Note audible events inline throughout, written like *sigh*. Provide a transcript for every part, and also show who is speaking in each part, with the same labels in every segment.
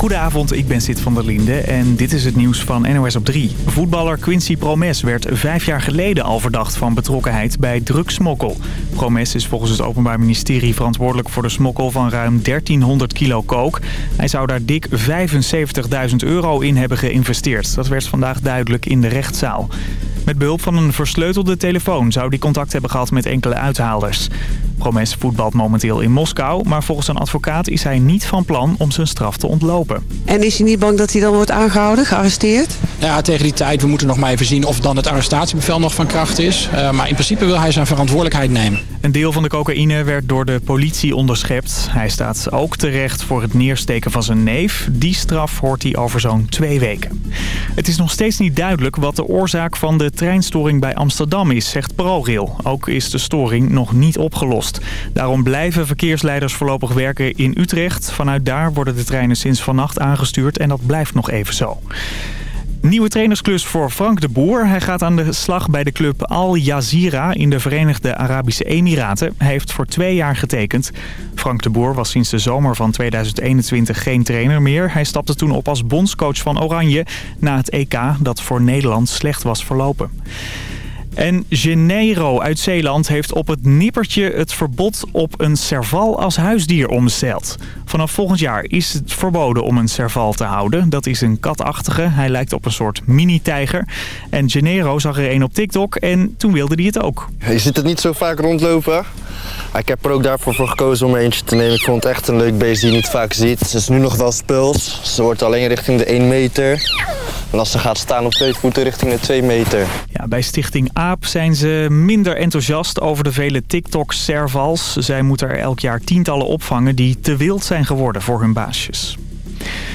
Speaker 1: Goedenavond, ik ben Sid van der Linde en dit is het nieuws van NOS op 3. Voetballer Quincy Promes werd vijf jaar geleden al verdacht van betrokkenheid bij drugsmokkel. Promes is volgens het Openbaar Ministerie verantwoordelijk voor de smokkel van ruim 1300 kilo kook. Hij zou daar dik 75.000 euro in hebben geïnvesteerd. Dat werd vandaag duidelijk in de rechtszaal. Met behulp van een versleutelde telefoon zou hij contact hebben gehad met enkele uithaalders. Promes voetbalt momenteel in Moskou, maar volgens een advocaat is hij niet van plan om zijn straf te ontlopen.
Speaker 2: En is hij niet bang dat hij dan wordt aangehouden, gearresteerd?
Speaker 3: Ja, tegen die tijd, we moeten nog maar even zien of dan het arrestatiebevel nog van kracht is. Uh, maar in principe wil hij zijn verantwoordelijkheid nemen.
Speaker 1: Een deel van de cocaïne werd door de politie onderschept. Hij staat ook terecht voor het neersteken van zijn neef. Die straf hoort hij over zo'n twee weken. Het is nog steeds niet duidelijk wat de oorzaak van de treinstoring bij Amsterdam is, zegt ProRail. Ook is de storing nog niet opgelost. Daarom blijven verkeersleiders voorlopig werken in Utrecht. Vanuit daar worden de treinen sinds vannacht aangestuurd en dat blijft nog even zo. Nieuwe trainersklus voor Frank de Boer. Hij gaat aan de slag bij de club Al Jazeera in de Verenigde Arabische Emiraten. Hij heeft voor twee jaar getekend. Frank de Boer was sinds de zomer van 2021 geen trainer meer. Hij stapte toen op als bondscoach van Oranje na het EK dat voor Nederland slecht was verlopen. En Genero uit Zeeland heeft op het nippertje het verbod op een serval als huisdier omgesteld. Vanaf volgend jaar is het verboden om een serval te houden. Dat is een katachtige. Hij lijkt op een soort mini-tijger. En Genero zag er een op TikTok en toen wilde hij het ook.
Speaker 4: Je ziet het niet zo vaak rondlopen. Ik heb er ook daarvoor voor gekozen om er eentje te nemen. Ik vond het echt een leuk beest die je niet vaak ziet. Ze is nu nog wel speels. Ze wordt alleen richting de 1 meter. En als ze gaat staan op twee voeten richting de 2 meter.
Speaker 1: Ja, bij Stichting AAP zijn ze minder enthousiast over de vele TikTok-servals. Zij moeten er elk jaar tientallen opvangen die te wild zijn geworden voor hun baasjes.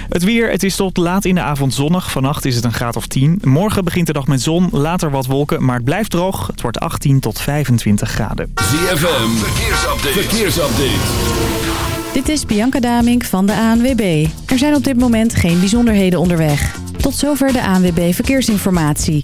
Speaker 1: Het weer, het is tot laat in de avond zonnig. Vannacht is het een graad of 10. Morgen begint de dag met zon, later wat wolken, maar het blijft droog. Het wordt 18 tot 25 graden.
Speaker 5: ZFM, verkeersupdate. verkeersupdate.
Speaker 6: Dit is Bianca Damink van de ANWB. Er zijn op dit moment geen bijzonderheden onderweg. Tot zover de ANWB Verkeersinformatie.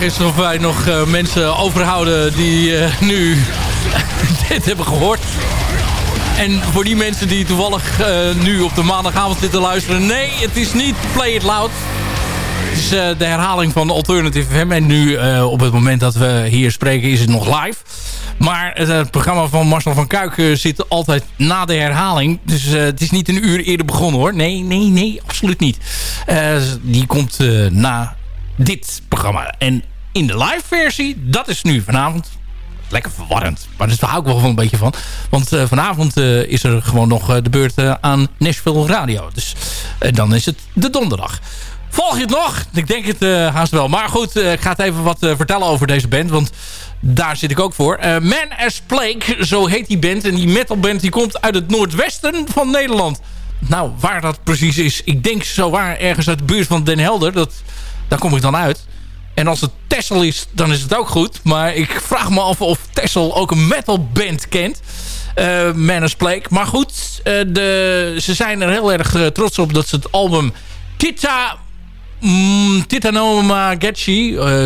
Speaker 7: Is of wij nog uh, mensen overhouden die uh, nu *laughs* dit hebben gehoord. En voor die mensen die toevallig uh, nu op de maandagavond zitten luisteren... nee, het is niet Play It Loud. Het is de herhaling van Alternative FM. En nu, op het moment dat we hier spreken, is het nog live. Maar het programma van Marcel van Kuik zit altijd na de herhaling. Dus het is niet een uur eerder begonnen hoor. Nee, nee, nee, absoluut niet. die komt na dit programma. En in de live versie, dat is nu vanavond lekker verwarrend. Maar daar hou ik wel een beetje van. Want uh, vanavond uh, is er gewoon nog uh, de beurt aan Nashville Radio. Dus dan is het de donderdag. Volg je het nog? Ik denk het haast wel. Maar goed, ik ga het even wat vertellen over deze band. Want daar zit ik ook voor. Man as Plague, zo heet die band. En die metalband die komt uit het noordwesten van Nederland. Nou, waar dat precies is. Ik denk zo waar ergens uit de buurt van Den Helder. Dat daar kom ik dan uit. En als het Tessel is, dan is het ook goed. Maar ik vraag me af of Tessel ook een metalband kent. Uh, Manus Plague. Maar goed, uh, de, ze zijn er heel erg uh, trots op dat ze het album Tita... Mm,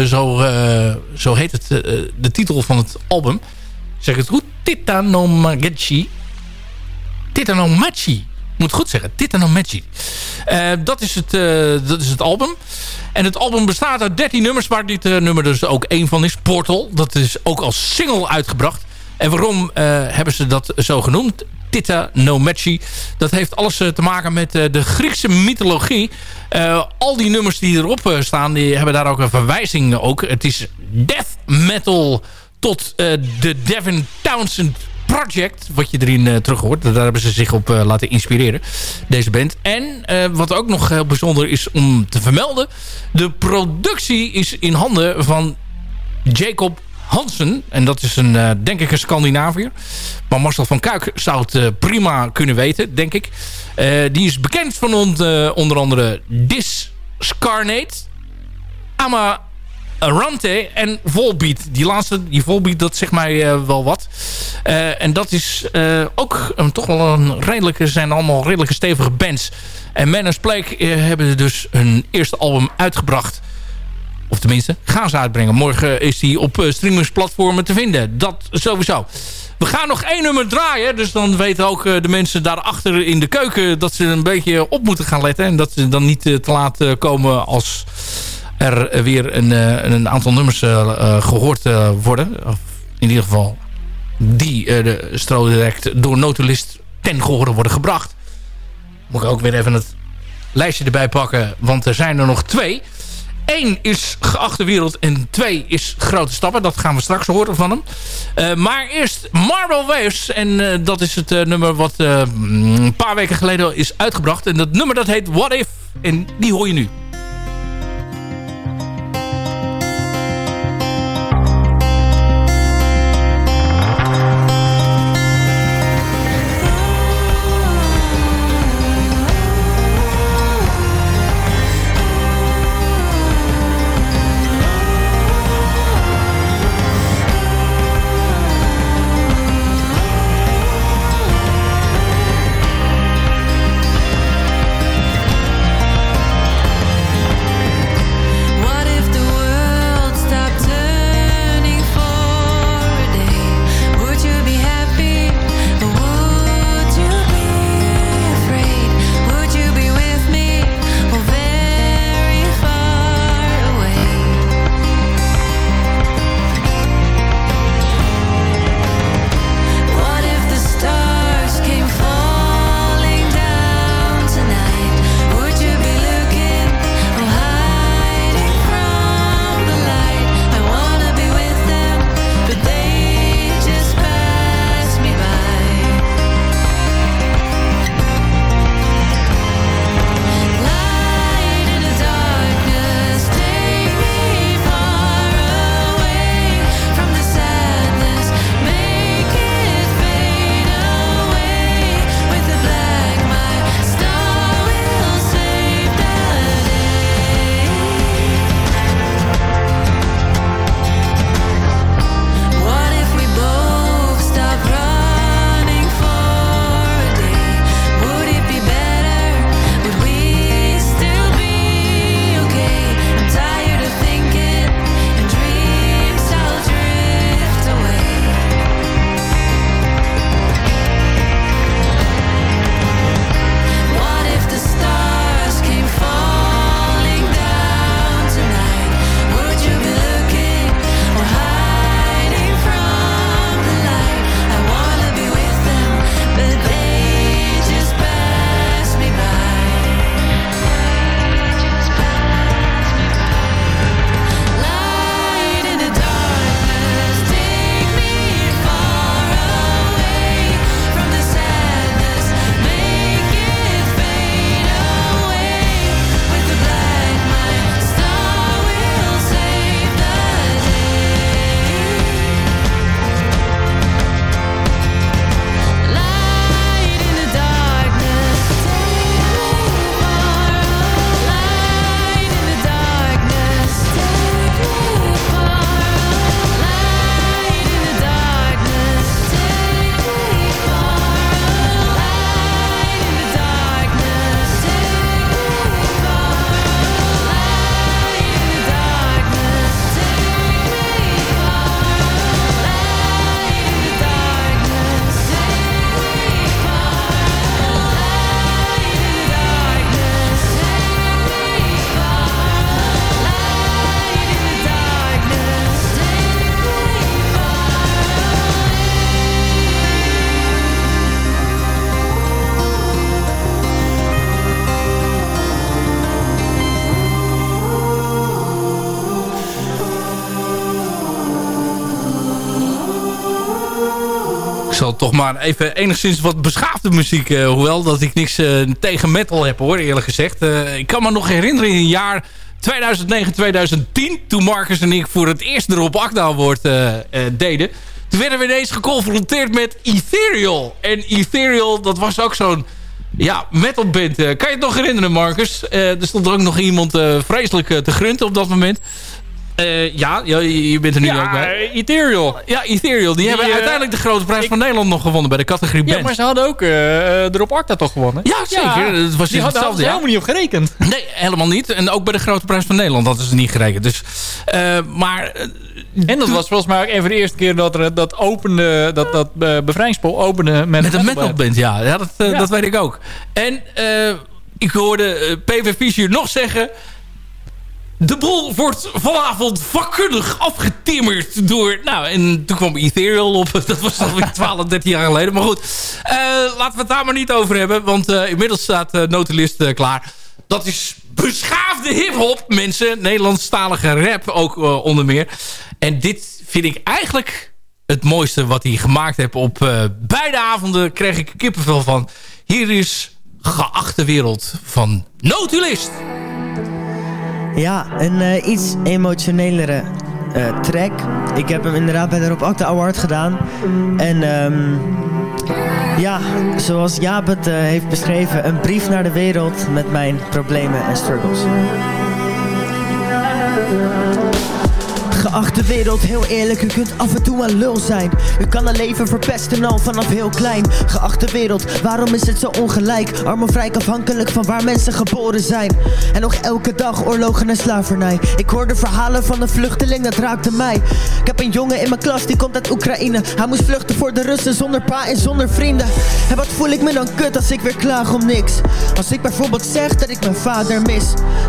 Speaker 7: zo, zo heet het, de titel van het album. Zeg het goed? Titanoma Getchi. Titanomachi moet goed zeggen. Titanomachi. Uh, dat, is het, dat is het album. En het album bestaat uit 13 nummers, waar dit uh, nummer dus ook één van is. Portal, dat is ook als single uitgebracht. En waarom hebben ze dat zo genoemd? Tita no. Dat heeft alles te maken met de Griekse mythologie. al die nummers die erop staan, die hebben daar ook een verwijzing ook. Het is death metal tot de Devin Townsend Project, wat je erin uh, terug hoort. Daar hebben ze zich op uh, laten inspireren, deze band. En uh, wat ook nog heel bijzonder is om te vermelden... de productie is in handen van Jacob Hansen. En dat is een, denk ik, een Scandinaviër. Maar Marcel van Kuik zou het prima kunnen weten, denk ik. die is bekend van onder andere Discarnate... Ama Arante en Volbeat. Die laatste, die Volbeat, dat zegt mij uh, wel wat. Uh, en dat is uh, ook toch wel een redelijke, zijn allemaal redelijke stevige bands. En Manners Plague hebben dus hun eerste album uitgebracht. Of tenminste, gaan ze uitbrengen. Morgen is die op streamingsplatformen te vinden. Dat sowieso. We gaan nog één nummer draaien. Dus dan weten ook de mensen daarachter in de keuken... dat ze een beetje op moeten gaan letten. En dat ze dan niet te laat komen als er weer een, eh, een aantal nummers eh, eh, gehoord worden. Of in ieder geval die de stro direct door Notulist ten gehore worden gebracht. Moet ik ook weer even het lijstje erbij pakken. Want er zijn er nog twee. Eén is geachte wereld en twee is grote stappen. Dat gaan we straks horen van hem. Maar eerst Marble Waves. En dat is het nummer wat een paar weken geleden is uitgebracht. En dat nummer dat heet What If. En die hoor je nu. Maar even enigszins wat beschaafde muziek... Uh, hoewel dat ik niks uh, tegen metal heb hoor, eerlijk gezegd. Uh, ik kan me nog herinneren in jaar 2009, 2010... toen Marcus en ik voor het eerst erop Akda woord deden... toen werden we ineens geconfronteerd met Ethereal. En Ethereal, dat was ook zo'n ja, metalband. kan je het nog herinneren, Marcus? er stond er ook nog iemand vreselijk te grunten op dat moment. Uh, ja, je bent er nu
Speaker 8: ja,
Speaker 7: ook bij.
Speaker 8: Ethereal.
Speaker 7: Ja, Ethereal. Die, hebben uh, uiteindelijk de grote prijs ik, van Nederland nog gewonnen bij de categorie band.
Speaker 8: Ja, maar ze hadden ook uh, erop Arta toch gewonnen?
Speaker 7: Ja, zeker. Ja,
Speaker 8: het was die hadden ze helemaal niet op gerekend.
Speaker 7: Nee, helemaal niet. En ook bij de grote prijs van Nederland hadden ze niet gerekend. Dus, maar...
Speaker 8: en dat was volgens mij ook een van de eerste keer dat er dat opende, dat, dat bevrijdingspool opende met,
Speaker 7: met een metalband. Ja, ja, dat, ja. dat weet ik ook. En ik hoorde PV Fischer nog zeggen... De boel wordt vanavond vakkundig afgetimmerd door... Nou, en toen kwam Ethereal op. *laughs* Dat was alweer 12, 13 jaar geleden. Maar goed, uh, laten we het daar maar niet over hebben. Want uh, inmiddels staat de uh, notulist klaar. Dat is beschaafde hiphop, mensen. Nederlandstalige rap ook onder meer. En dit vind ik eigenlijk het mooiste wat hij gemaakt heeft. Op beide avonden kreeg ik kippenvel van. Hier is Geachte Wereld van Notulist.
Speaker 9: Ja, een uh, iets emotionelere uh, track. Ik heb hem inderdaad bij de Rob Acta Award gedaan. En um, ja, zoals Jaap het uh, heeft beschreven, een brief naar de wereld met mijn problemen en struggles. Geachte wereld, heel eerlijk, u kunt af en toe een lul zijn. U kan een leven verpesten al vanaf heel klein. Geachte wereld, waarom is het zo ongelijk? Arm of afhankelijk van waar mensen geboren zijn. En nog elke dag oorlogen en slavernij. Ik hoorde verhalen van een vluchteling, dat raakte mij. Ik heb een jongen in mijn klas, die komt uit Oekraïne. Hij moest vluchten voor de Russen zonder pa en zonder vrienden. En wat voel ik me dan kut als ik weer klaag om niks? Als ik bijvoorbeeld zeg dat ik mijn vader mis.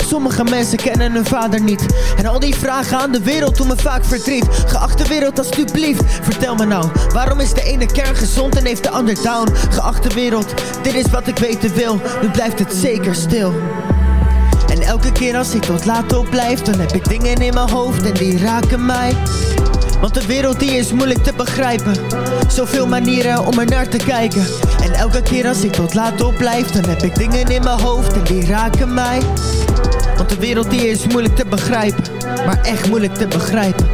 Speaker 9: Sommige mensen kennen hun vader niet. En al die vragen aan de wereld doen vaak verdriet. Geachte wereld alsjeblieft, vertel me nou Waarom is de ene kern gezond en heeft de ander down? Geachte wereld, dit is wat ik weten wil Nu blijft het zeker stil. En elke keer als ik tot laat op blijf Dan heb ik dingen in mijn hoofd en die raken mij. Want de wereld die is moeilijk te begrijpen Zoveel manieren om er naar te kijken. En elke keer als ik tot laat op blijf Dan heb ik dingen in mijn hoofd en die raken mij. Want de wereld die is moeilijk te begrijpen Maar echt moeilijk te begrijpen.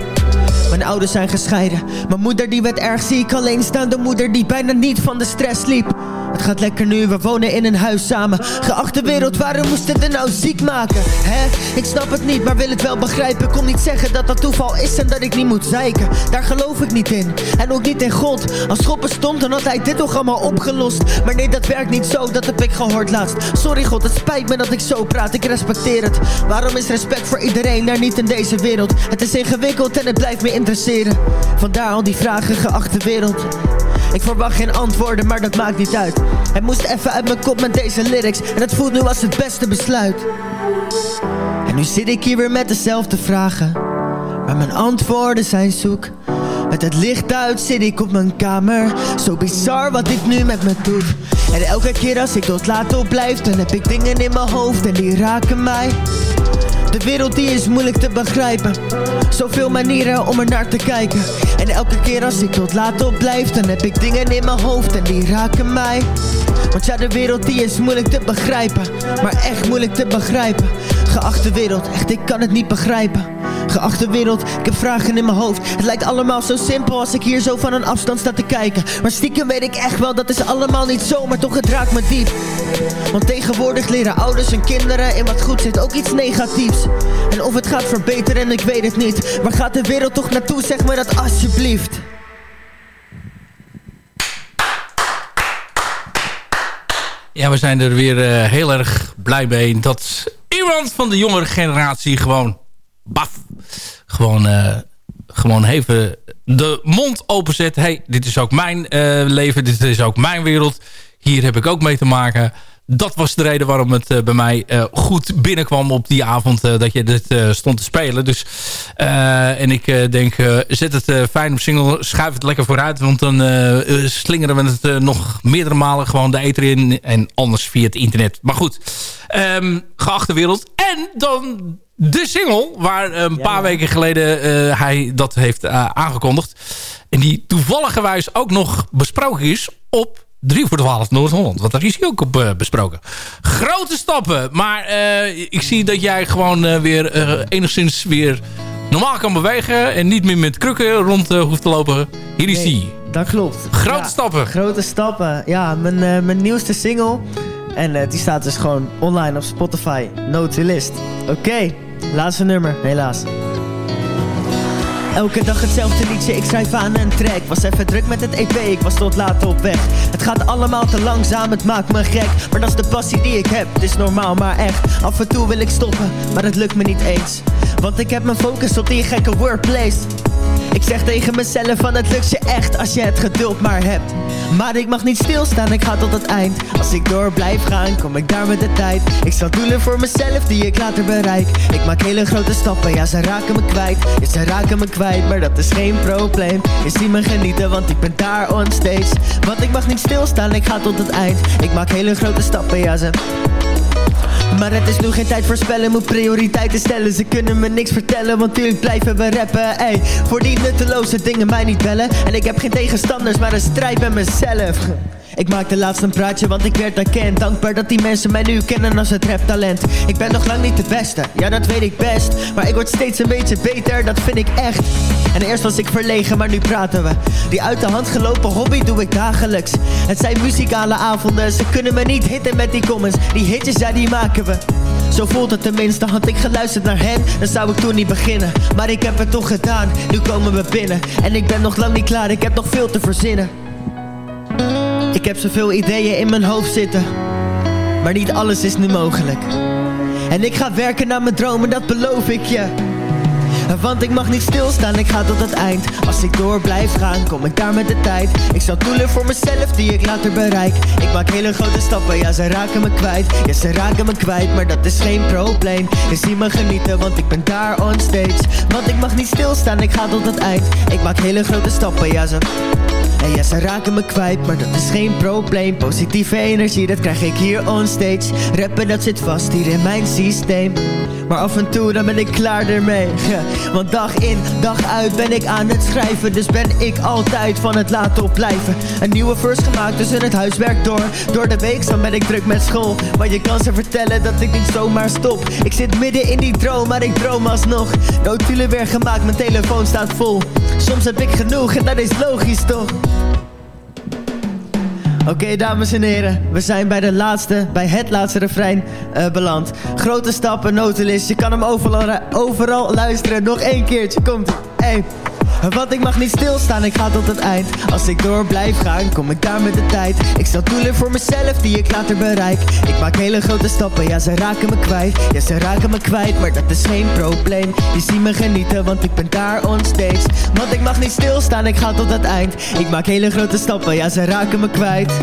Speaker 9: Mijn ouders zijn gescheiden. Mijn moeder die werd erg ziek. Alleenstaande moeder die bijna niet van de stress liep het gaat lekker nu, we wonen in een huis samen. Geachte wereld, waarom moest het er nou ziek maken? Hè? Ik snap het niet, maar wil het wel begrijpen. Kom niet zeggen dat dat toeval is en dat ik niet moet zeiken. Daar geloof ik niet in, en ook niet in God. Als God bestond, dan had hij dit toch allemaal opgelost. Maar nee, dat werkt niet zo, dat heb ik gehoord laatst. Sorry God, het spijt me dat ik zo praat, ik respecteer het. Waarom is respect voor iedereen daar niet in deze wereld? Het is ingewikkeld en het blijft me interesseren. Vandaar al die vragen, geachte wereld ik verwacht geen antwoorden, maar dat maakt niet uit. Het moest even uit mijn kop met deze lyrics. En het voelt nu als het beste besluit. En nu zit ik hier weer met dezelfde vragen. Maar mijn antwoorden zijn zoek. Met het licht uit zit ik op mijn kamer. Zo bizar wat dit nu met me doet En elke keer als ik tot laat op blijf Dan heb ik dingen in mijn hoofd en die raken mij de wereld die is moeilijk te begrijpen. Zoveel manieren om er naar te kijken. En elke keer als ik tot laat op blijf Dan heb ik dingen in mijn hoofd en die raken mij. Want ja, de wereld die is moeilijk te begrijpen. Maar echt moeilijk te begrijpen. Geachte wereld, echt ik kan het niet begrijpen Geachte wereld, ik heb vragen in mijn hoofd. Het lijkt allemaal zo simpel als ik hier zo van een afstand sta te kijken. Maar stiekem weet ik echt wel, dat is allemaal niet zo Maar toch het raakt me diep. Want tegenwoordig leren ouders en kinderen In wat goed zit ook iets negatiefs. En of het gaat verbeteren, ik weet het niet. Waar gaat de wereld toch naartoe, zeg me dat alsjeblieft.
Speaker 7: Ja, we zijn er weer uh, heel erg blij mee dat iemand van de jongere generatie gewoon baf, gewoon, uh, gewoon even de mond openzet. hey, dit is ook mijn uh, leven, dit is ook mijn wereld. Hier heb ik ook mee te maken. Dat was de reden waarom het eh, bij mij eh, goed binnenkwam op die avond eh, dat je dit stond te spelen. Dus, en ik denk, zet het fijn op single, schuif het lekker vooruit. Want dan slingeren we het nog meerdere malen gewoon de eter in. En anders via het internet. Maar goed, um, geachte wereld. En dan de single, waar een paar weken geleden hij dat heeft aangekondigd. En die toevalligerwijs ook nog besproken is op 3 voor 12 Noord-Holland. Want daar is hij ook op uh, besproken. Grote stappen. Maar uh, ik zie dat jij gewoon uh, weer enigszins weer normaal kan bewegen. En niet meer met krukken rond hoeft te lopen. Hier is hij.
Speaker 9: dat klopt.
Speaker 7: Grote
Speaker 9: ja,
Speaker 7: stappen.
Speaker 9: Grote stappen. Ja, mijn, mijn nieuwste single. En die staat dus gewoon online op Spotify. No to list. Oké, laatste nummer, helaas. Elke dag hetzelfde liedje, ik schrijf aan een track. Was even druk met het EP, ik was tot laat op weg. Het gaat allemaal te langzaam, het maakt me gek. Maar dat is de passie die ik heb, het is normaal maar echt. Af en toe wil ik stoppen, maar het lukt me niet eens. Want ik heb mijn focus op die gekke workplace ik zeg tegen mezelf van het lukt je echt als je het geduld maar hebt. Maar ik mag niet stilstaan, ik ga tot het eind. Als ik door blijf gaan, kom ik daar met de tijd. Ik zal doelen voor mezelf die ik later bereik. Ik maak hele grote stappen, ja ze raken me kwijt. Ja ze raken me kwijt, maar dat is geen probleem. Je ziet me genieten, want ik ben daar on Want ik mag niet stilstaan, ik ga tot het eind. Ik maak hele grote stappen, ja ze... Maar het is nu geen tijd voor spellen, moet prioriteiten stellen. Ze kunnen me niks vertellen, want tuurlijk blijven we rappen. Ey, voor die nutteloze dingen mij niet bellen. En ik heb geen tegenstanders, maar een strijd met mezelf ik maakte laatst een praatje, want ik werd erkend. Dankbaar dat die mensen mij nu kennen als het raptalent. Ik ben nog lang niet de beste, ja dat weet ik best. Maar ik word steeds een beetje beter, dat vind ik echt. En eerst was ik verlegen, maar nu praten we. Die uit de hand gelopen hobby doe ik dagelijks. Het zijn muzikale avonden, ze kunnen me niet hitten met die comments. Die hitjes, ja die maken we. Zo voelt het tenminste, had ik geluisterd naar hen Dan zou ik toen niet beginnen. Maar ik heb het toch gedaan, nu komen we binnen. En ik ben nog lang niet klaar, ik heb nog veel te verzinnen ik heb zoveel ideeën in mijn hoofd zitten. Maar niet alles is nu mogelijk. En ik ga werken naar mijn dromen, dat beloof ik je. Want ik mag niet stilstaan, ik ga tot het eind. Als ik door blijf gaan, kom ik daar met de tijd. Ik zal doelen voor mezelf die ik later bereik. Ik maak hele grote stappen, ja ze raken me kwijt. Ja ze raken me kwijt, maar dat is geen probleem. Je ziet me genieten, want ik ben daar on stage. Want ik mag niet stilstaan, ik ga tot het eind. Ik maak hele grote stappen, ja ze... En ja, ze raken me kwijt, maar dat is geen probleem. Positieve energie, dat krijg ik hier on stage. Rappen, dat zit vast hier in mijn systeem. Maar af en toe, dan ben ik klaar ermee *laughs* Want dag in, dag uit ben ik aan het schrijven. Dus ben ik altijd van het laten opblijven. Een nieuwe verse gemaakt, dus in het huiswerk door. Door de week dan ben ik druk met school. Maar je kan ze vertellen dat ik niet zomaar stop. Ik zit midden in die droom, maar ik droom alsnog. Notulen weer gemaakt, mijn telefoon staat vol. Soms heb ik genoeg en dat is logisch toch Oké, dames en heren, we zijn bij de laatste, bij het laatste refrein uh, beland. Grote stappen, notenlist, je kan hem overal, overal luisteren. Nog één keertje, komt. Hey. Want ik mag niet stilstaan, ik ga tot het eind Als ik door blijf gaan, kom ik daar met de tijd Ik stel doelen voor mezelf die ik later bereik Ik maak hele grote stappen, ja ze raken me kwijt Ja ze raken me kwijt, maar dat is geen probleem Je ziet me genieten, want ik ben daar on stage Want ik mag niet stilstaan, ik ga tot het eind Ik maak hele grote stappen, ja ze raken me kwijt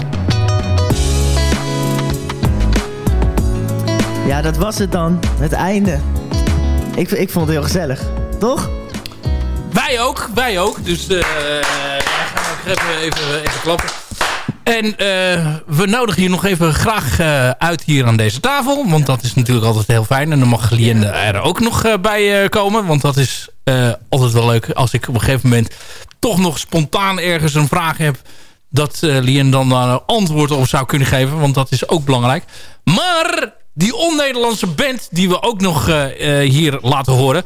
Speaker 9: Ja, dat was het dan. Het einde. Ik, ik vond het heel gezellig. Toch?
Speaker 7: Wij ook, wij ook. Dus uh, gaan we even, even, even klappen. En uh, we nodigen hier nog even graag uh, uit hier aan deze tafel. Want dat is natuurlijk altijd heel fijn. En dan mag Lien er ook nog bij komen. Want dat is altijd wel leuk als ik op een gegeven moment toch nog spontaan ergens een vraag heb. Dat Lien dan daar een antwoord op zou kunnen geven. Want dat is ook belangrijk. Maar die on-Nederlandse band die we ook nog hier laten horen...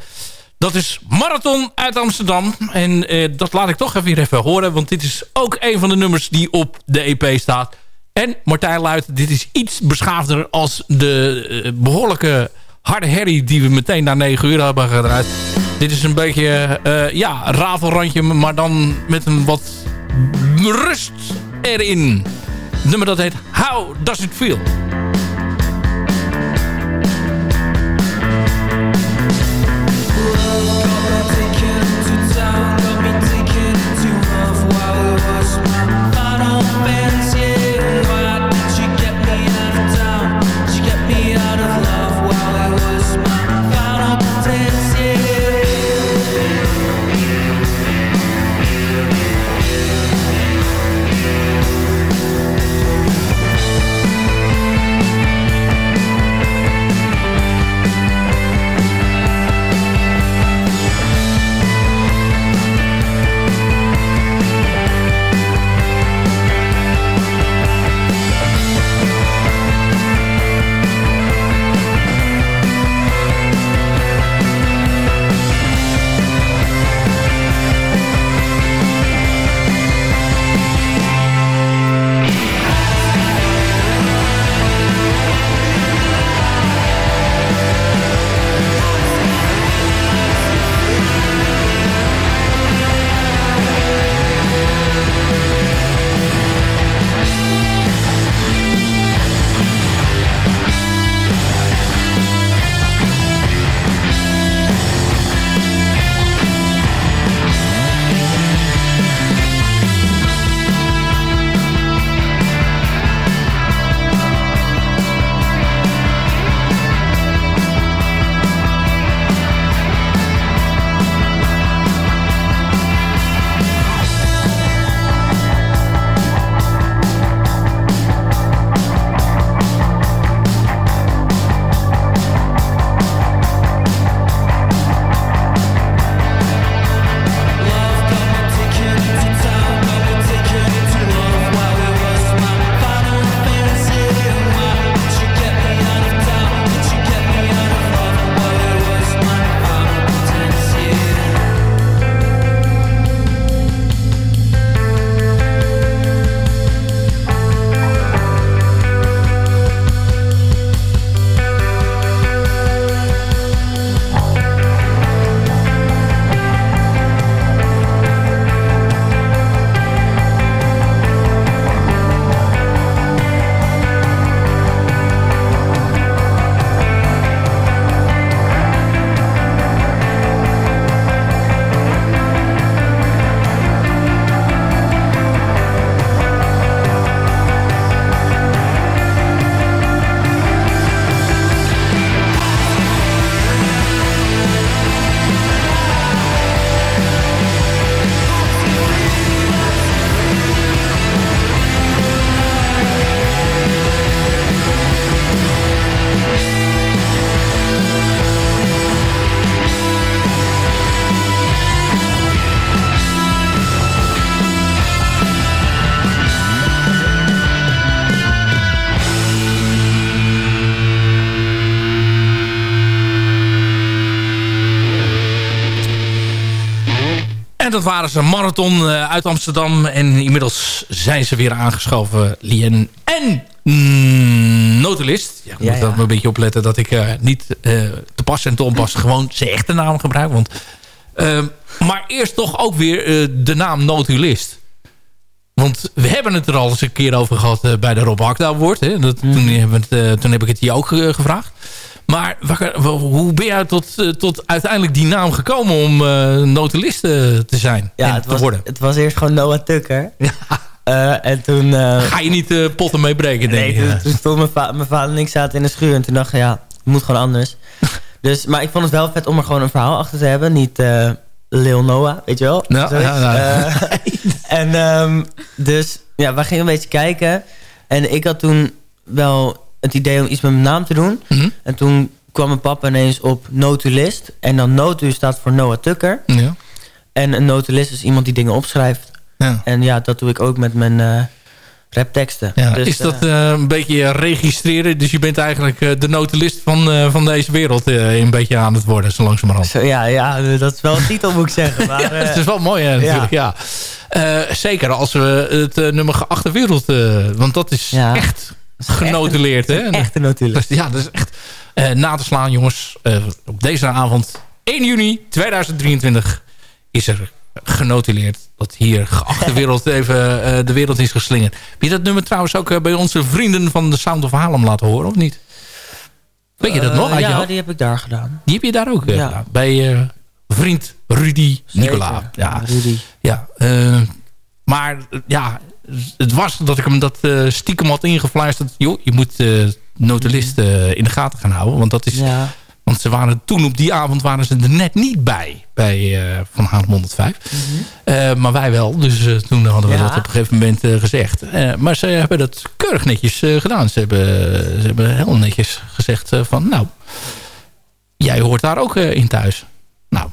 Speaker 7: Dat is Marathon uit Amsterdam. En eh, dat laat ik toch even even horen. Want dit is ook een van de nummers die op de EP staat. En Martijn Luit, dit is iets beschaafder als de uh, behoorlijke harde herrie... die we meteen na 9 uur hebben gedraaid. Dit is een beetje, uh, ja, rafelrandje, maar dan met een wat rust erin. Het nummer dat heet How Does It Feel? Dat waren ze. Marathon eh, uit Amsterdam. En inmiddels zijn ze weer aangeschoven. Lien en mm, Notulist. Ja, ik moet
Speaker 10: Ja, ja.
Speaker 7: dat een beetje opletten dat ik eh, niet eh, te pas en te onpas gewoon zijn echte naam gebruik. Want, maar eerst toch ook weer de naam Notulist. Want we hebben het er al eens een keer over gehad eh, bij de Rob Akda Award. Hè? Dat,
Speaker 10: Mhm.
Speaker 7: toen, hebben we het, toen heb ik het je ook gevraagd. Maar waar- wa- hoe ben jij tot, eh, tot uiteindelijk die naam gekomen om eh notulist eh, te zijn
Speaker 10: Ja,
Speaker 7: en
Speaker 10: het
Speaker 7: te
Speaker 10: was,
Speaker 7: worden?
Speaker 10: het was eerst gewoon Noah Tucker. *laughs* Eh, en toen... eh,
Speaker 7: Ga je niet eh, potten mee breken, denk
Speaker 10: nee,
Speaker 7: ik.
Speaker 10: toen, toen stond mijn, va- mijn vader en ik zaten in de schuur. En toen dacht ik, ja, het moet gewoon anders. *laughs* dus, maar ik vond het wel vet om er gewoon een verhaal achter te hebben. Niet eh Lil Noah, weet je wel?
Speaker 7: Ja,
Speaker 10: Zoiets.
Speaker 7: ja, ja.
Speaker 10: Eh, *laughs* en ehm, dus, ja, wij gingen een beetje kijken. En ik had toen wel het idee om iets met mijn naam te doen.
Speaker 7: Mhm.
Speaker 10: En toen kwam mijn papa ineens op notulist. En dan notu staat voor Noah Tucker.
Speaker 7: Ja.
Speaker 10: En een notulist is iemand die dingen opschrijft.
Speaker 7: Ja.
Speaker 10: En ja, dat doe ik ook met mijn eh rapteksten.
Speaker 7: Ja,
Speaker 10: Dus,
Speaker 7: is dat
Speaker 10: eh,
Speaker 7: eh, een beetje registreren? Dus je bent eigenlijk de notulist van, van deze wereld een beetje aan het worden, zo langzamerhand.
Speaker 10: Zo, ja, ja, dat is wel een titel moet ik zeggen. *laughs* Maar,
Speaker 7: het is wel mooi, hè, natuurlijk. Ja. Zeker als we het nummer geachte wereld... want dat is echt genotuleerd. hè?
Speaker 10: echte notulen.
Speaker 7: Ja, dat is echt eh, na te slaan, jongens. Eh, op deze avond, 1 juni 2023, is er genotuleerd dat hier geachte wereld even eh, de wereld is geslingerd. Heb je dat nummer trouwens ook bij onze vrienden van de Sound of Haarlem laten horen, of niet? Weet je dat nog?
Speaker 10: Ja, die heb ik daar gedaan.
Speaker 7: Die heb je daar ook
Speaker 10: Ja.
Speaker 7: gedaan. Bij vriend Rudy
Speaker 10: Zeker.
Speaker 7: Nicola. Ja,
Speaker 10: Rudy.
Speaker 7: ja maar ja, het was dat ik hem dat eh, stiekem had ingefluisterd. Joh, je moet eh notulist eh, in de gaten gaan houden. Want dat is...
Speaker 10: Ja.
Speaker 7: Want ze waren toen op die avond waren ze er net niet bij. Bij Van Haarlem 105. Eh, maar wij wel. Dus toen hadden we
Speaker 10: Ja.
Speaker 7: dat op een gegeven moment gezegd. Maar ze hebben dat keurig netjes gedaan. Ze hebben, ze hebben heel netjes gezegd van... Nou, jij hoort daar ook in thuis. Nou,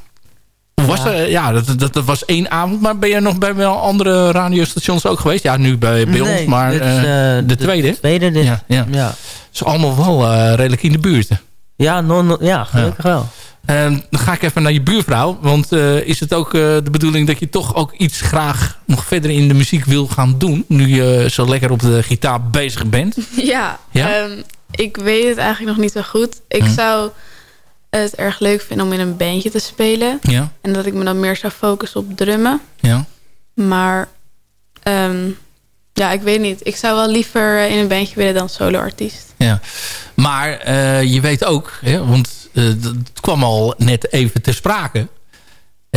Speaker 7: was
Speaker 10: Ja.
Speaker 7: er, ja dat, dat, dat was één avond. Maar ben jij nog bij wel andere radiostations ook geweest? Ja, nu bij, bij
Speaker 10: Nee,
Speaker 7: ons. Maar
Speaker 10: dit is,
Speaker 7: eh,
Speaker 10: eh,
Speaker 7: de tweede.
Speaker 10: tweede dit.
Speaker 7: Ja, ja.
Speaker 10: Ja,
Speaker 7: Het is allemaal wel eh, redelijk in de buurt.
Speaker 10: ja, no, no- ja gelukkig wel.
Speaker 7: Ehm, dan ga ik even naar je buurvrouw. Want eh, is het ook eh, de bedoeling dat je toch ook iets graag nog verder in de muziek wil gaan doen? Nu je zo lekker op de gitaar bezig bent. *laughs*
Speaker 11: Ja,
Speaker 7: Ja?
Speaker 11: ehm, ik weet het eigenlijk nog niet zo goed. Ik
Speaker 7: Hm.
Speaker 11: zou het erg leuk vinden om in een bandje te spelen.
Speaker 7: Ja,
Speaker 11: En dat ik me dan meer zou focussen op drummen.
Speaker 7: ja.
Speaker 11: Maar ehm, ja, ik weet niet. Ik zou wel liever in een bandje willen dan solo-artiest.
Speaker 7: ja. Maar eh, je weet ook, hè, want eh, dat het kwam al net even ter sprake.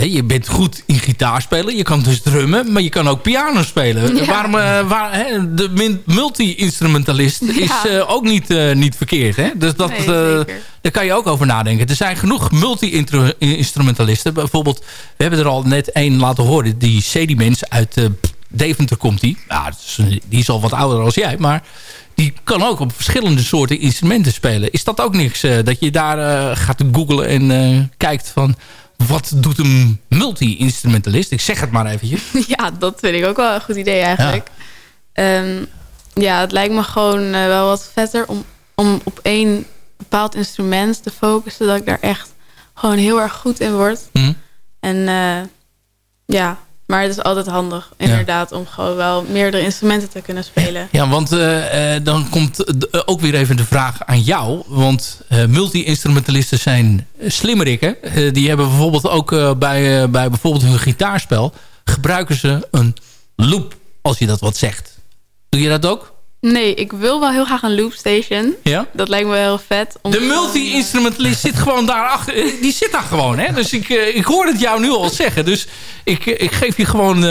Speaker 7: Je bent goed in gitaar spelen. Je kan dus drummen, maar je kan ook piano spelen.
Speaker 11: Ja.
Speaker 7: Waarom, eh, waar, hè, de multi-instrumentalist is eh, ook niet, eh, niet verkeerd. Hè? Dus dat,
Speaker 11: Nee,
Speaker 7: daar kan je ook over nadenken. Er zijn genoeg multi-instrumentalisten. Bijvoorbeeld, we hebben er al net één laten horen. Die Sedimens uit Deventer komt die. Die is al wat ouder als jij, maar... Die kan ook op verschillende soorten instrumenten spelen. Is dat ook niks? dat je daar gaat googlen en kijkt van... Wat doet een multi-instrumentalist? Ik zeg het maar eventjes. *laughs*
Speaker 11: ja, dat vind ik ook wel een goed idee eigenlijk. Ja, ja het lijkt me gewoon eh, wel wat vetter om, om op één bepaald instrument te focussen. Dat ik daar echt gewoon heel erg goed in word.
Speaker 7: Hm?
Speaker 11: En eh, ja, maar het is altijd handig inderdaad om gewoon wel meerdere instrumenten te kunnen spelen.
Speaker 7: Ja, want eh, eh, dan komt eh, ook weer even de vraag aan jou. Want multi-instrumentalisten zijn slimmerikken. Die hebben bijvoorbeeld ook bij, bij bijvoorbeeld hun gitaarspel... gebruiken ze een loop, als je dat wat zegt. Doe je dat ook?
Speaker 11: Nee, ik wil wel heel graag een loopstation.
Speaker 7: Ja?
Speaker 11: Dat lijkt me wel heel vet. om
Speaker 7: De multi-instrumentalist zit gewoon daarachter. Eh, Die zit daar gewoon, hè? Dus ik, eh, ik hoor het jou nu al zeggen. Dus ik, eh, ik geef je gewoon,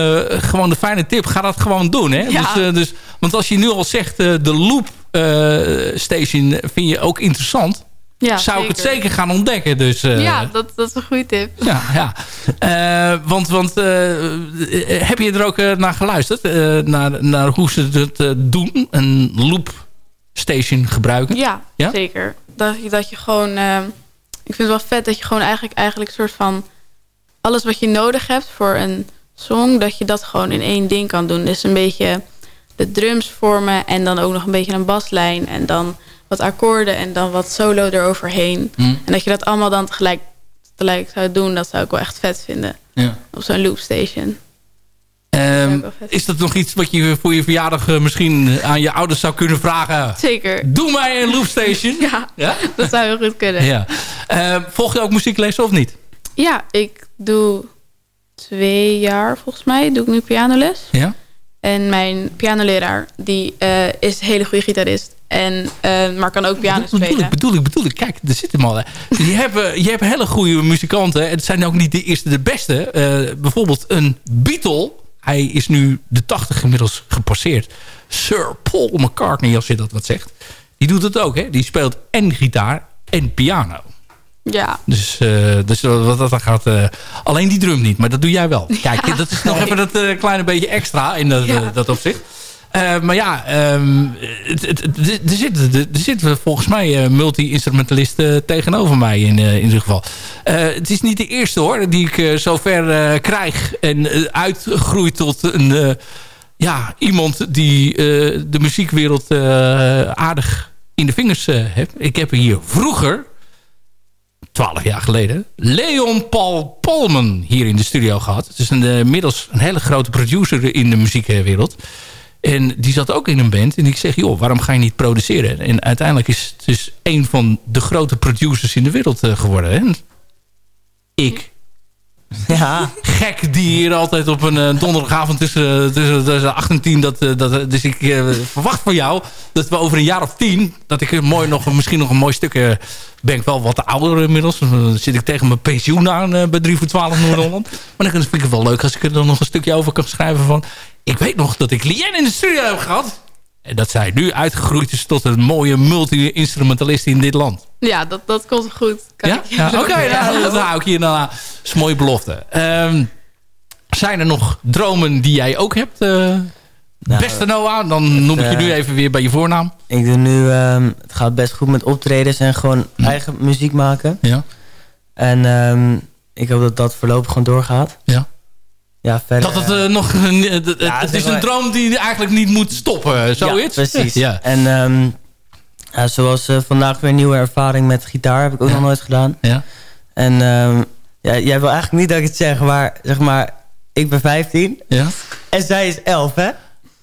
Speaker 7: gewoon de fijne tip. Ga dat gewoon doen, hè?
Speaker 11: Ja.
Speaker 7: Dus, dus, want als je nu al zegt, eh, de loop eh, station vind je ook interessant.
Speaker 11: Ja,
Speaker 7: zou ik het zeker gaan ontdekken. Dus, eh,
Speaker 11: ja, dat, dat is een goede tip.
Speaker 7: ja, ja. Eh, want want eh, heb je er ook naar geluisterd? naar, naar hoe ze het doen? Een loop station gebruiken?
Speaker 11: Ja,
Speaker 7: Ja?
Speaker 11: zeker. Dat je, dat je gewoon... ik vind het wel vet dat je gewoon eigenlijk, eigenlijk soort van... alles wat je nodig hebt voor een song... dat je dat gewoon in één ding kan doen. Dus een beetje de drums vormen... en dan ook nog een beetje een baslijn... en dan wat akkoorden en dan wat solo eroverheen.
Speaker 7: Hm.
Speaker 11: En dat je dat allemaal dan tegelijk, tegelijk zou doen, dat zou ik wel echt vet vinden.
Speaker 7: Ja.
Speaker 11: Op zo'n loopstation.
Speaker 7: Ehm, is dat nog iets wat je voor je verjaardag eh, misschien aan je ouders zou kunnen vragen?
Speaker 11: Zeker.
Speaker 7: Doe mij een loopstation. *laughs*
Speaker 11: Ja,
Speaker 7: Ja?
Speaker 11: dat zou heel goed kunnen.
Speaker 7: Ja. Ehm, volg je ook muzieklessen of niet?
Speaker 11: Ja, ik doe twee jaar volgens mij, doe ik nu pianoles.
Speaker 7: Ja.
Speaker 11: En mijn pianoleraar, die eh, is een hele goede gitarist. En, eh, maar kan ook piano
Speaker 7: bedoel
Speaker 11: spelen.
Speaker 7: ik, bedoel ik, bedoel ik. Kijk, er zit hem al. hè. Je hebt, je hebt hele goede muzikanten. Het zijn ook niet de eerste de beste. Eh, bijvoorbeeld een Beatle. Hij is nu de 80 inmiddels gepasseerd. Sir Paul McCartney, als je dat wat zegt. Die doet het ook, hè? Die speelt en gitaar en piano.
Speaker 11: Ja.
Speaker 7: Dus, eh, dus wat dat gaat... alleen die drum niet, maar dat doe jij wel. Kijk, dat is nog even dat kleine beetje extra in dat, dat opzicht. Eh, maar ja, ehm, er zitten er zitten volgens mij eh, multi-instrumentalisten tegenover mij in, eh, in ieder geval. Eh, het is niet de eerste hoor, die ik eh, zover eh, krijg en eh, uitgroeit tot een... eh, ja, iemand die eh, de muziekwereld eh, aardig in de vingers eh, heeft. Ik heb hier vroeger, twaalf jaar geleden... Leon Paul Polman hier in de studio gehad. Het is een, eh, inmiddels een hele grote producer in de muziekwereld. En die zat ook in een band. En ik zeg, joh, waarom ga je niet produceren? En uiteindelijk is het dus een van de grote producers in de wereld eh, geworden. Hè? Ik.
Speaker 9: Ja.
Speaker 7: Gek die hier altijd op een eh, donderdagavond tussen, tussen, tussen 8 en 10... Dat, eh, dat, dus ik eh, verwacht van jou dat we over een jaar of tien... dat ik mooi nog, misschien nog een mooi stuk... eh, ben ik wel wat ouder inmiddels. Dan zit ik tegen mijn pensioen aan eh, bij 3 voor 12 Noord-Holland. Maar dan vind ik het wel leuk als ik er dan nog een stukje over kan schrijven van... Ik weet nog dat ik Lien in de studio heb gehad. En dat zij nu uitgegroeid is tot een mooie multi-instrumentalist in dit land.
Speaker 11: Ja, dat, dat komt goed. Kan
Speaker 7: Ja? *laughs* Oké, nou, dat hou ik hier dan aan. Dat is een mooie belofte. Ehm, zijn er nog dromen die jij ook hebt? eh, beste Noah, dan noem ik je
Speaker 9: eh,
Speaker 7: nu even weer bij je voornaam.
Speaker 9: Ik doe nu, ehm, het gaat best goed met optredens en gewoon eigen muziek maken.
Speaker 7: Ja.
Speaker 9: En ehm, ik hoop dat dat voorlopig gewoon doorgaat.
Speaker 7: Ja.
Speaker 9: Ja, verder.
Speaker 7: Dat het eh, nog... een- eh, het-
Speaker 9: Ja,
Speaker 7: het
Speaker 9: zeg
Speaker 7: is een droom die eigenlijk niet moet stoppen, zoiets?
Speaker 9: Ja, precies.
Speaker 7: Ja.
Speaker 9: En ehm, ja, zoals eh, vandaag weer een nieuwe ervaring met gitaar heb ik ook nog nooit gedaan.
Speaker 7: Ja.
Speaker 9: En ehm, ja, jij wil eigenlijk niet dat ik het zeg, maar zeg maar, ik ben 15
Speaker 7: Ja.
Speaker 9: en zij is 11, hè?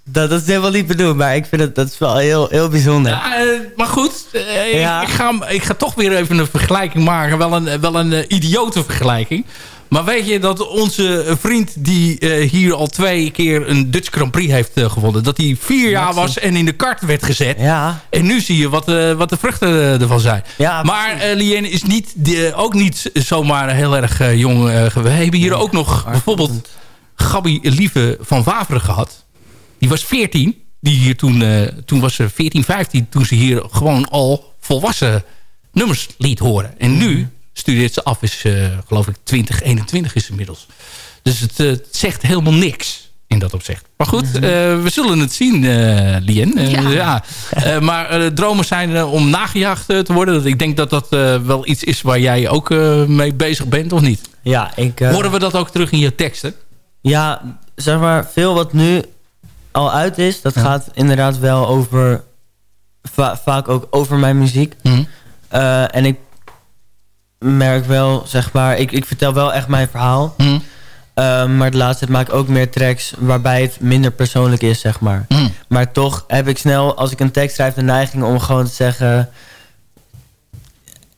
Speaker 9: Dat, dat is helemaal niet bedoeld, maar ik vind het dat is wel heel, heel bijzonder.
Speaker 7: Ja, eh, maar goed, eh, ik, ik, ga, ik ga toch weer even een vergelijking maken. Wel een, wel een eh, idiote vergelijking. Maar weet je dat onze vriend die eh, hier al twee keer een Dutch Grand Prix heeft eh, gewonnen... dat hij vier jaar was en in de kart werd gezet.
Speaker 9: Ja.
Speaker 7: En nu zie je wat, eh, wat de vruchten ervan zijn.
Speaker 9: Ja,
Speaker 7: maar eh Lien is niet, de- ook niet zomaar heel erg jong. we hebben hier ook nog bijvoorbeeld Gabby Lieve van Waveren gehad. Die was 14. Die hier toen, toen was ze 14, 15. Toen ze hier gewoon al volwassen nummers liet horen. En nu studeert ze af. Is eh, geloof ik 20, 21 is inmiddels. Dus het, eh, het zegt helemaal niks in dat opzicht. Maar goed, eh, we zullen het zien, eh Lien.
Speaker 11: Ja.
Speaker 7: ja. *laughs* Maar dromen zijn om nagejaagd te worden. Ik denk dat dat wel iets is waar jij ook mee bezig bent, of niet?
Speaker 9: Ja, ik...
Speaker 7: Horen we dat ook terug in je teksten?
Speaker 9: Ja, zeg maar, veel wat nu al uit is, dat gaat inderdaad wel over, va- vaak ook over mijn muziek.
Speaker 7: Mhm.
Speaker 9: En ik merk wel, zeg maar, ik, ik vertel wel echt mijn verhaal.
Speaker 7: Mhm.
Speaker 9: Eh, maar de laatste tijd maak ik ook meer tracks waarbij het minder persoonlijk is, zeg maar.
Speaker 7: Mhm.
Speaker 9: Maar toch heb ik snel, als ik een tekst schrijf, de neiging om gewoon te zeggen...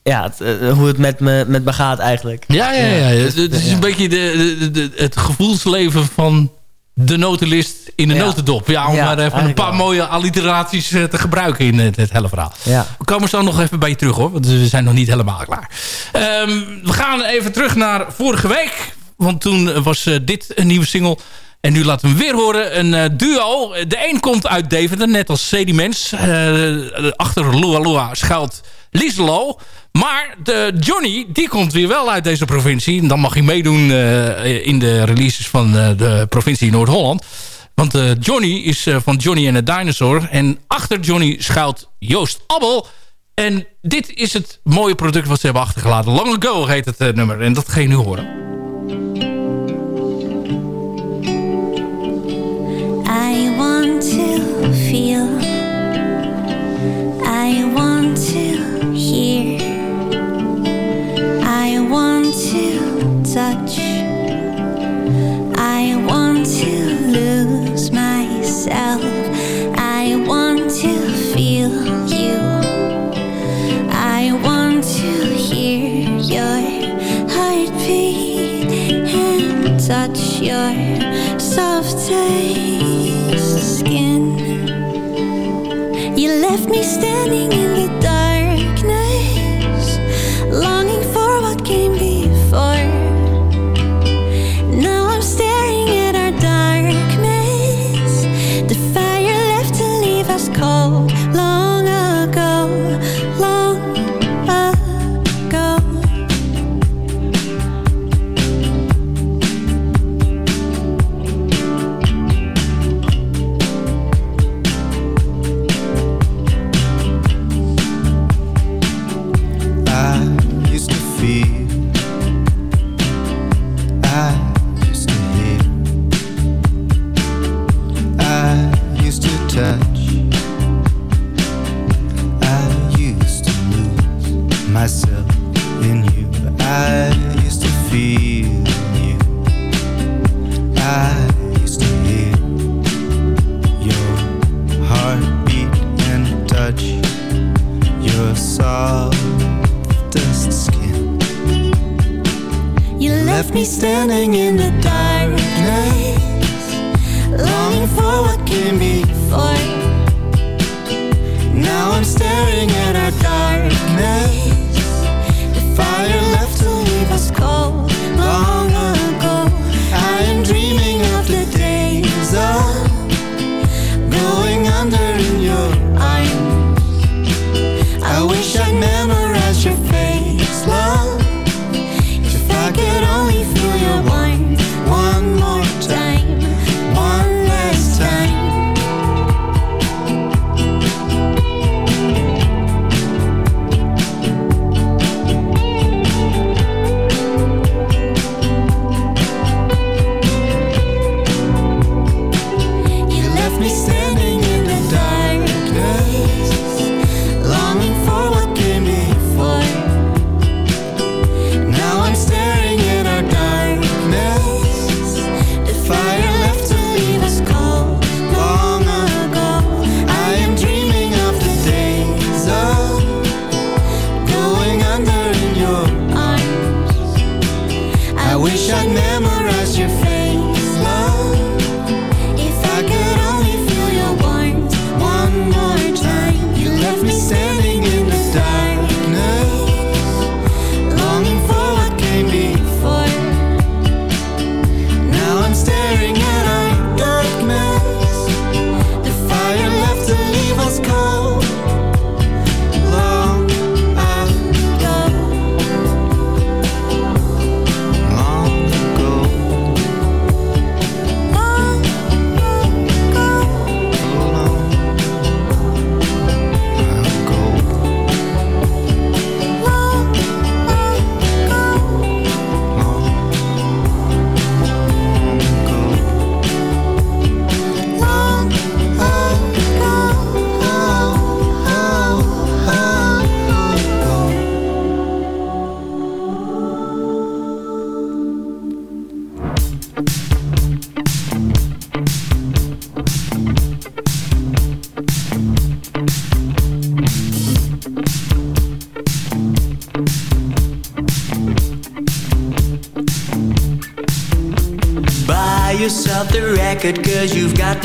Speaker 9: Ja, het, eh, hoe het met me, met me gaat eigenlijk.
Speaker 7: Ja, ja, ja.
Speaker 9: Ja,
Speaker 7: Het, het is een beetje de, de, de- het gevoelsleven van de notenlist in de
Speaker 9: Ja.
Speaker 7: notendop. Ja, om
Speaker 9: Ja,
Speaker 7: maar even een paar
Speaker 9: wel.
Speaker 7: mooie alliteraties eh, te gebruiken in het, het hele verhaal.
Speaker 9: Ja.
Speaker 7: We komen zo nog even bij je terug hoor, want we zijn nog niet helemaal klaar. Ehm, we gaan even terug naar vorige week, want toen was eh, dit een nieuwe single. En nu laten we hem weer horen. Een eh, duo. De een komt uit Deventer, net als Sediments. Eh achter Lua Lua schuilt Lieselo. Maar de Johnny, die komt weer wel uit deze provincie. En dan mag hij meedoen eh, in de releases van eh, de provincie Noord-Holland. Want eh, Johnny is van Johnny en de Dinosaur. En achter Johnny schuilt Joost Abbel. En dit is het mooie product wat ze hebben achtergelaten. Long Ago heet het nummer. En dat ga je nu horen.
Speaker 12: I want to feel. such. I want to lose myself. I want to feel you. I want to hear your heartbeat And touch your soft taste skin.
Speaker 13: You left me standing in the
Speaker 14: dark.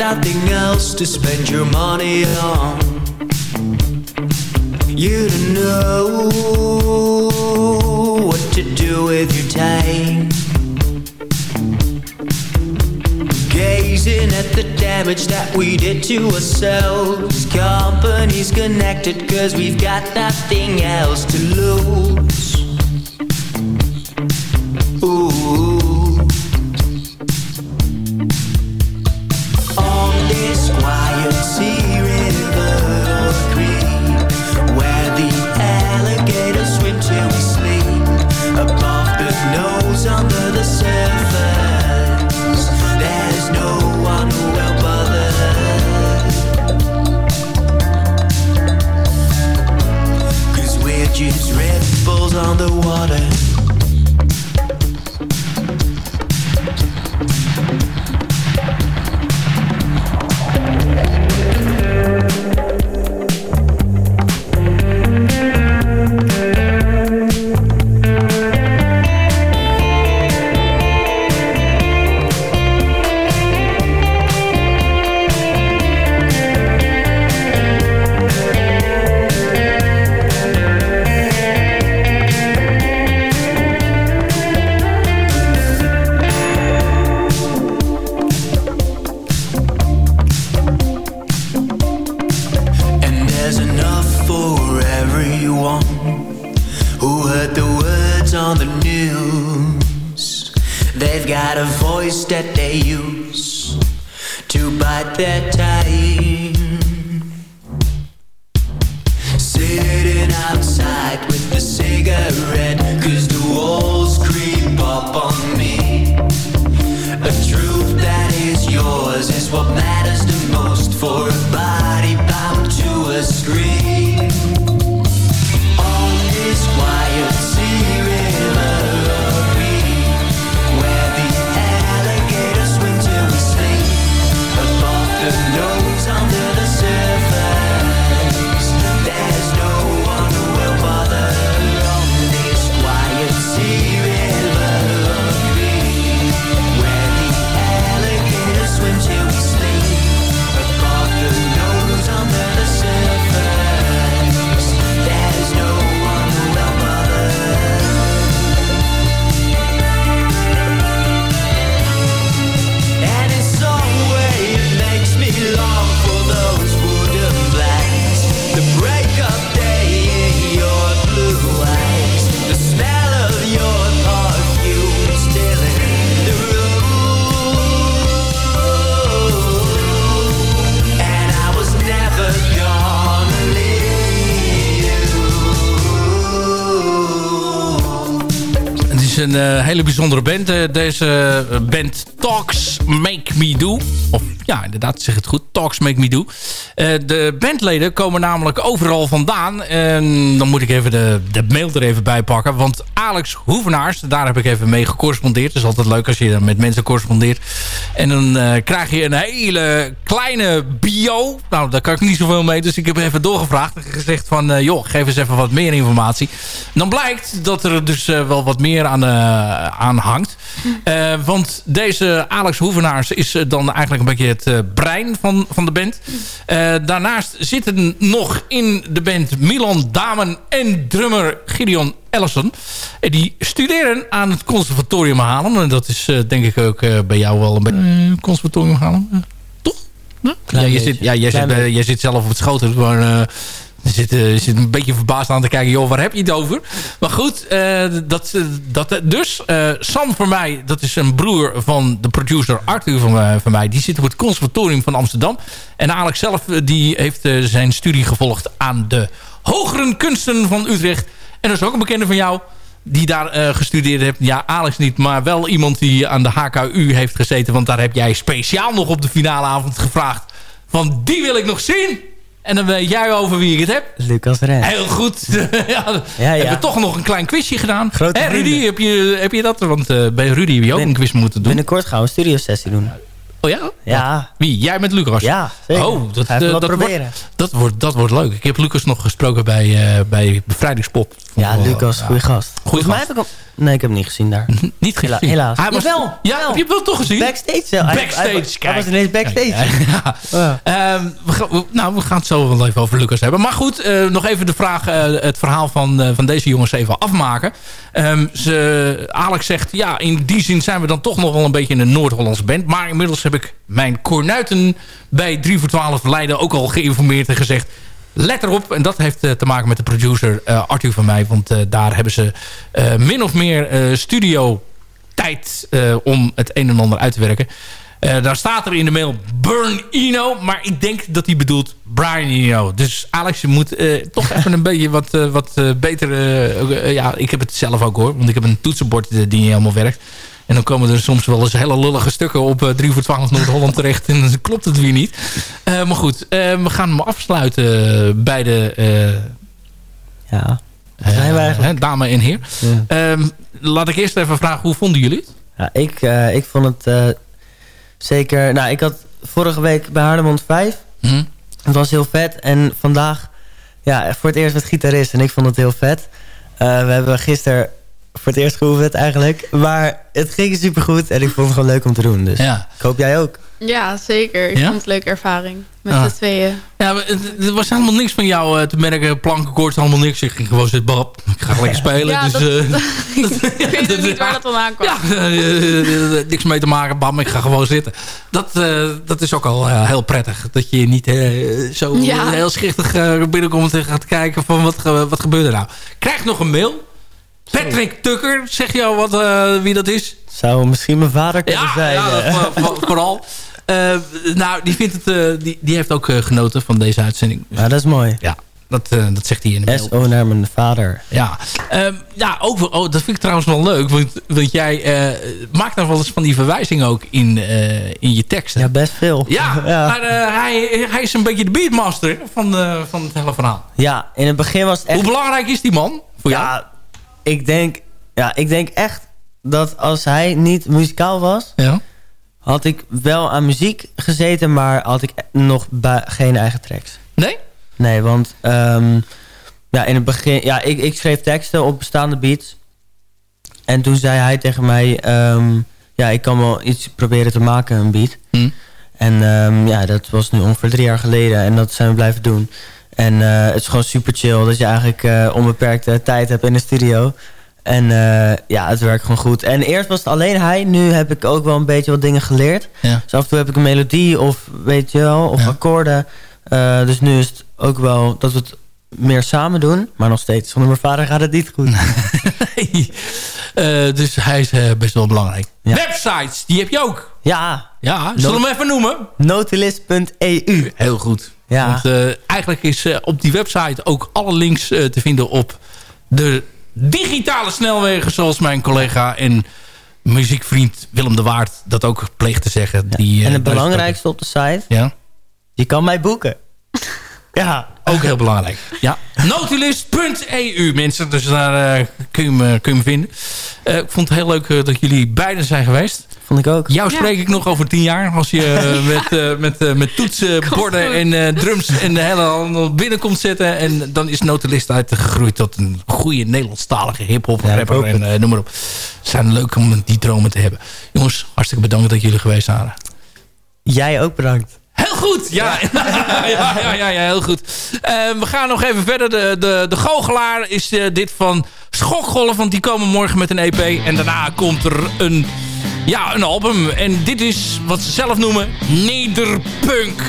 Speaker 14: nothing else to spend your money on. You don't know what to do with your time. Gazing at the damage that we did to ourselves. Companies connected cause we've got nothing else to lose.
Speaker 7: Bijzondere band. eh, deze eh, band Talks Make Me Do. Of ja, inderdaad, zeg het goed. Talks Make Me Do. Eh, de bandleden komen namelijk overal vandaan. En dan moet ik even de, de mail er even bij pakken. Want Alex Hoevenaars, daar heb ik even mee gecorrespondeerd. Het is altijd leuk als je met mensen correspondeert. En dan eh, krijg je een hele kleine bio. Nou, daar kan ik niet zoveel mee. Dus ik heb even doorgevraagd en gezegd van... eh, joh, geef eens even wat meer informatie. Dan blijkt dat er dus wel wat meer aan, aan hangt. Want deze Alex Hoevenaars is dan eigenlijk een beetje het eh, brein van, van de band. Eh, daarnaast zitten nog in de band Milan Damen en drummer Gideon Ellison. En die studeren aan het conservatorium Haarlem. En dat is eh, denk ik ook eh, bij jou wel een beetje... eh, conservatorium Haarlem, eh, toch? Ja, je zit, ja jij, zit, eh, jij zit zelf op het schoten, maar... zit, eh, zit een beetje verbaasd aan te kijken. Joh, waar heb je het over? Maar goed, eh, dat, eh, dat, dus Sam voor mij, dat is een broer van de producer Arthur van, van mij. Die zit op het conservatorium van Amsterdam. En Alex zelf, die heeft zijn studie gevolgd aan de hogere kunsten van Utrecht. En dat is ook een bekende van jou die daar gestudeerd heeft. Ja, Alex niet, maar wel iemand die aan de HKU heeft gezeten. Want daar heb jij speciaal nog op de finale avond gevraagd. Van die wil ik nog zien. En dan weet jij over wie ik het heb.
Speaker 10: Lucas Ren.
Speaker 7: Heel goed. *laughs* ja. Hebben toch nog een klein quizje gedaan.
Speaker 10: Grote
Speaker 7: Rudy, heb je, heb je dat? Want eh, bij Rudy heb je ook een quiz moeten doen.
Speaker 10: Binnenkort gaan we een studiosessie doen.
Speaker 7: Oh ja?
Speaker 10: Ja.
Speaker 7: Wie? Jij met Lucas?
Speaker 10: Ja, zeker.
Speaker 7: Oh, dat,
Speaker 10: wat
Speaker 7: dat,
Speaker 10: proberen.
Speaker 7: wordt, dat, wordt, dat wordt leuk. Ik heb Lucas nog gesproken bij, eh, bij Bevrijdingspop.
Speaker 10: Ja,
Speaker 7: wel,
Speaker 10: Lucas,
Speaker 7: ja.
Speaker 10: goede gast.
Speaker 7: Goeie
Speaker 10: mij
Speaker 7: gast.
Speaker 10: heb ik. Nee, ik heb hem niet gezien daar. *laughs*
Speaker 7: Niet gezien.
Speaker 10: Helaas.
Speaker 7: Hij was-
Speaker 10: Jawel,
Speaker 7: Ja, heb je hem wel toch gezien?
Speaker 10: Backstage. Hij-
Speaker 7: Backstage,
Speaker 10: hij, hij,
Speaker 7: kijk.
Speaker 10: was ineens backstage.
Speaker 7: Ja. Ehm, we, gaan, we- nou, we gaan het zo wel even over Lucas hebben. Maar goed, eh, nog even de vraag, eh, het verhaal van, eh, van deze jongens even afmaken. Ehm, ze, Alex zegt, ja, in die zin zijn we dan toch nog wel een beetje een Noord-Hollandse band. Maar inmiddels heb ik mijn kornuiten bij 3 voor 12 Leiden ook al geïnformeerd en gezegd... Let erop, en dat heeft eh, te maken met de producer eh, Arthur van mij. Want eh, daar hebben ze min of meer studio tijd om het een en ander uit te werken. Daar staat er in de mail Burn Eno. Maar ik denk dat hij bedoelt Brian Eno. Dus Alex, je moet toch *laughs* even een beetje wat, wat beter... ja, ik heb het zelf ook hoor. Want ik heb een toetsenbord die niet helemaal werkt. En dan komen er soms wel eens hele lullige stukken op eh, 3 voor 12 Noord-Holland terecht. En dan klopt het weer niet. Eh, maar goed, eh, we gaan hem afsluiten eh, bij de... eh,
Speaker 10: Ja,
Speaker 7: eh,
Speaker 10: zijn we eigenlijk.
Speaker 7: dame en heer. Ehm, laat ik eerst even vragen, hoe vonden jullie het?
Speaker 10: Ja, ik, eh, ik vond het eh, zeker... Nou, ik had vorige week bij Haarlemond 5.
Speaker 7: Hm?
Speaker 10: Het was heel vet. En vandaag, ja, voor het eerst met gitarist. En ik vond het heel vet. Eh, we hebben gisteren voor het eerst geoefend eigenlijk. Maar het ging supergoed. En ik vond het gewoon leuk om te doen. Dus
Speaker 7: Ja.
Speaker 10: ik hoop jij ook.
Speaker 11: Ja, zeker. Ik
Speaker 7: Ja?
Speaker 11: vond het een leuke ervaring. Met
Speaker 7: Ah.
Speaker 11: de tweeën.
Speaker 7: Ja, maar het- er was helemaal niks van jou eh, te merken. Plankenkoorts, allemaal niks. Ik ging gewoon zitten, bab. Ik ga lekker spelen.
Speaker 11: Ja,
Speaker 7: dus,
Speaker 11: dat-
Speaker 7: eh, *laughs*
Speaker 11: ik weet ook niet waar dat vandaan kwam.
Speaker 7: ja, eh, niks mee te maken. Bam, ik ga gewoon zitten. Dat, eh, dat is ook al heel prettig. Dat je niet zo
Speaker 11: Ja.
Speaker 7: heel schichtig eh, binnenkomt en gaat kijken van wat, wat gebeurt er nou. Krijg nog een mail. Patrick Tucker, zeg jou wat, eh, wie dat is?
Speaker 10: Zou misschien mijn vader kunnen
Speaker 7: Ja,
Speaker 10: zijn.
Speaker 7: ja dat,
Speaker 10: eh.
Speaker 7: voor- voor- *laughs* vooral. Eh, nou, die, vindt het, die, die heeft ook genoten van deze uitzending.
Speaker 10: Ja, dat is mooi.
Speaker 7: Ja. dat, dat zegt hij in de mail.
Speaker 9: SO naar mijn vader.
Speaker 7: Ja, Ehm, ja ook, oh, dat vind ik trouwens wel leuk. Want, want jij maakt dan wel eens van die verwijzingen ook in, in je teksten.
Speaker 9: Ja, best veel.
Speaker 7: Ja, *laughs* maar hij, hij is een beetje de beatmaster van, van het hele verhaal.
Speaker 9: Ja, in het begin was het echt...
Speaker 7: Hoe belangrijk is die man voor jou?
Speaker 9: Ik denk, ja, ik denk echt dat als hij niet muzikaal was...
Speaker 7: Ja.
Speaker 9: had ik wel aan muziek gezeten, maar had ik nog geen eigen tracks.
Speaker 7: Nee?
Speaker 9: Nee, want ehm, ja, in het begin... Ja, ik, ik schreef teksten op bestaande beats. En toen zei hij tegen mij... ehm, ja, ik kan wel iets proberen te maken, een beat.
Speaker 7: Hm.
Speaker 9: En ehm, ja, dat was nu ongeveer drie jaar geleden. En dat zijn we blijven doen. En eh, het is gewoon super chill. Dat je eigenlijk eh, onbeperkte tijd hebt in de studio. En eh, ja, het werkt gewoon goed. En eerst was het alleen hij. Nu heb ik ook wel een beetje wat dingen geleerd.
Speaker 7: Ja.
Speaker 9: Dus af en toe heb ik een melodie of weet je wel, of akkoorden. Dus nu is het ook wel dat we het meer samen doen. Maar nog steeds, zonder mijn vader gaat het niet goed. *laughs*
Speaker 7: Dus hij is best wel belangrijk. Websites, die heb je ook.
Speaker 9: Ja.
Speaker 7: Ja, zullen we hem even noemen?
Speaker 9: Nautilus.eu.
Speaker 7: Heel goed.
Speaker 9: Ja.
Speaker 7: Want eh, eigenlijk is eh, op die website ook alle links eh, te vinden op de digitale snelwegen. Zoals mijn collega en muziekvriend Willem de Waard dat ook pleegt te zeggen. Die,
Speaker 9: En het belangrijkste op de site,
Speaker 7: Ja.
Speaker 9: je kan mij boeken. *laughs* ja.
Speaker 7: Ook heel belangrijk. Ja. Nautilus.eu mensen. Dus daar kun, je me, kun je me vinden. Ik vond het heel leuk dat jullie beiden zijn geweest.
Speaker 9: Vond ik ook.
Speaker 7: Jou spreek ik nog over tien jaar. Als je *laughs* eh, met, eh, met, eh, met toetsen, borden en eh, drums en de hele handel binnenkomt zetten. En dan is Nautilus uitgegroeid tot een goede Nederlandstalige hip-hop rapper. En eh, noem maar op. Het zijn leuk om die dromen te hebben. Jongens, hartstikke bedankt dat jullie geweest waren.
Speaker 9: Jij ook bedankt.
Speaker 7: Heel goed, ja. *laughs* ja, ja, ja, ja, heel goed. Eh, we gaan nog even verder. De, de, de goochelaar is eh, dit van Schokgolf, want die komen morgen met een EP. En daarna komt er een, ja, een album. En dit is wat ze zelf noemen Nederpunk.